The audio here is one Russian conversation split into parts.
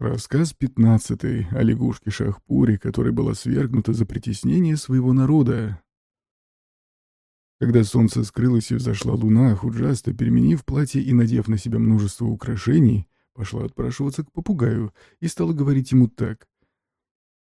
Рассказ пятнадцатый о лягушке Шахпуре, которая была свергнута за притеснение своего народа. Когда солнце скрылось и взошла луна, Худжаста, переменив платье и надев на себя множество украшений, пошла отпрашиваться к попугаю и стала говорить ему так.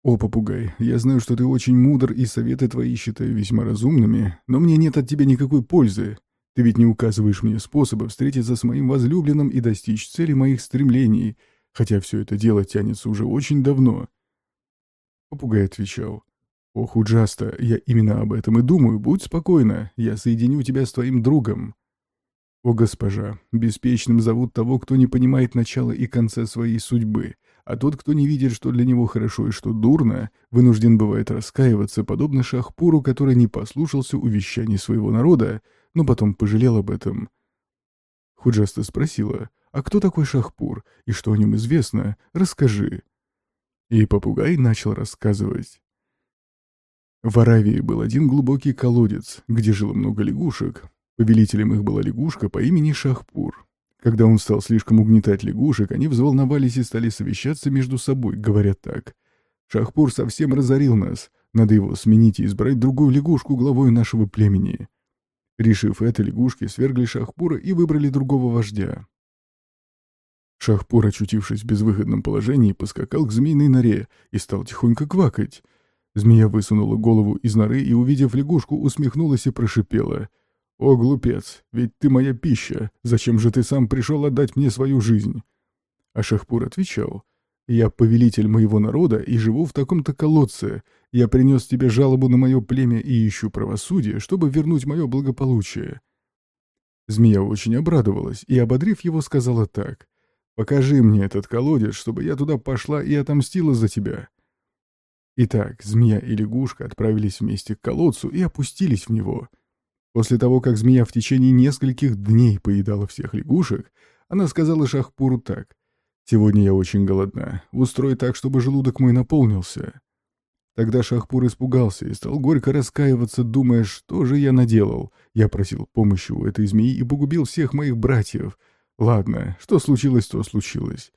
«О, попугай, я знаю, что ты очень мудр и советы твои считаю весьма разумными, но мне нет от тебя никакой пользы. Ты ведь не указываешь мне способа встретиться с моим возлюбленным и достичь цели моих стремлений, хотя все это дело тянется уже очень давно». Попугай отвечал. «Ох, Уджаста, я именно об этом и думаю. Будь спокойна, я соединю тебя с твоим другом». «О, госпожа, беспечным зовут того, кто не понимает начала и конца своей судьбы, а тот, кто не видит, что для него хорошо и что дурно, вынужден бывает раскаиваться, подобно Шахпуру, который не послушался увещаний своего народа, но потом пожалел об этом». Худжаста спросила, «А кто такой Шахпур, и что о нем известно? Расскажи». И попугай начал рассказывать. В Аравии был один глубокий колодец, где жило много лягушек. Повелителем их была лягушка по имени Шахпур. Когда он стал слишком угнетать лягушек, они взволновались и стали совещаться между собой, говоря так. «Шахпур совсем разорил нас. Надо его сменить и избрать другую лягушку главой нашего племени». Решив это, лягушки свергли Шахпура и выбрали другого вождя. Шахпур, очутившись в безвыходном положении, поскакал к змеиной норе и стал тихонько квакать. Змея высунула голову из норы и, увидев лягушку, усмехнулась и прошипела. «О, глупец, ведь ты моя пища. Зачем же ты сам пришел отдать мне свою жизнь?» А Шахпур отвечал. «Я повелитель моего народа и живу в таком-то колодце. Я принес тебе жалобу на мое племя и ищу правосудие, чтобы вернуть мое благополучие». Змея очень обрадовалась и, ободрив его, сказала так. «Покажи мне этот колодец, чтобы я туда пошла и отомстила за тебя». Итак, змея и лягушка отправились вместе к колодцу и опустились в него. После того, как змея в течение нескольких дней поедала всех лягушек, она сказала Шахпуру так. «Сегодня я очень голодна. Устрой так, чтобы желудок мой наполнился». Тогда Шахпур испугался и стал горько раскаиваться, думая, что же я наделал. Я просил помощи у этой змеи и погубил всех моих братьев. Ладно, что случилось, то случилось.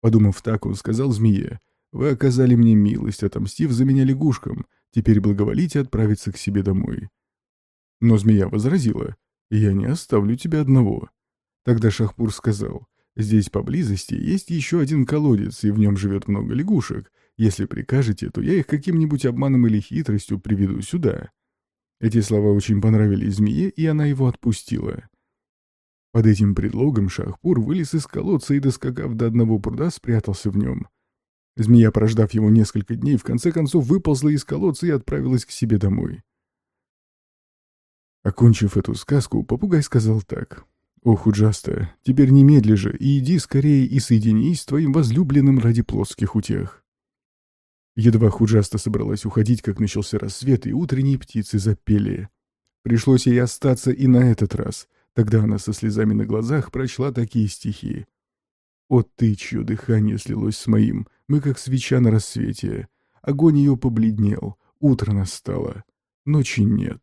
Подумав так, он сказал змее, вы оказали мне милость, отомстив за меня лягушкам. Теперь благоволите отправиться к себе домой». Но змея возразила, «Я не оставлю тебя одного». Тогда Шахпур сказал, «Здесь поблизости есть еще один колодец, и в нем живет много лягушек. Если прикажете, то я их каким-нибудь обманом или хитростью приведу сюда». Эти слова очень понравились змее, и она его отпустила. Под этим предлогом Шахпур вылез из колодца и, доскакав до одного пруда, спрятался в нем. Змея, прождав его несколько дней, в конце концов выползла из колодца и отправилась к себе домой. Окончив эту сказку, попугай сказал так. «О, Худжаста, теперь немедли же и иди скорее и соединись с твоим возлюбленным ради плотских утех». Едва Худжаста собралась уходить, как начался рассвет, и утренние птицы запели. Пришлось ей остаться и на этот раз. Тогда она со слезами на глазах прочла такие стихи. «О ты, чье дыхание слилось с моим, мы как свеча на рассвете. Огонь ее побледнел, утро настало, ночи нет».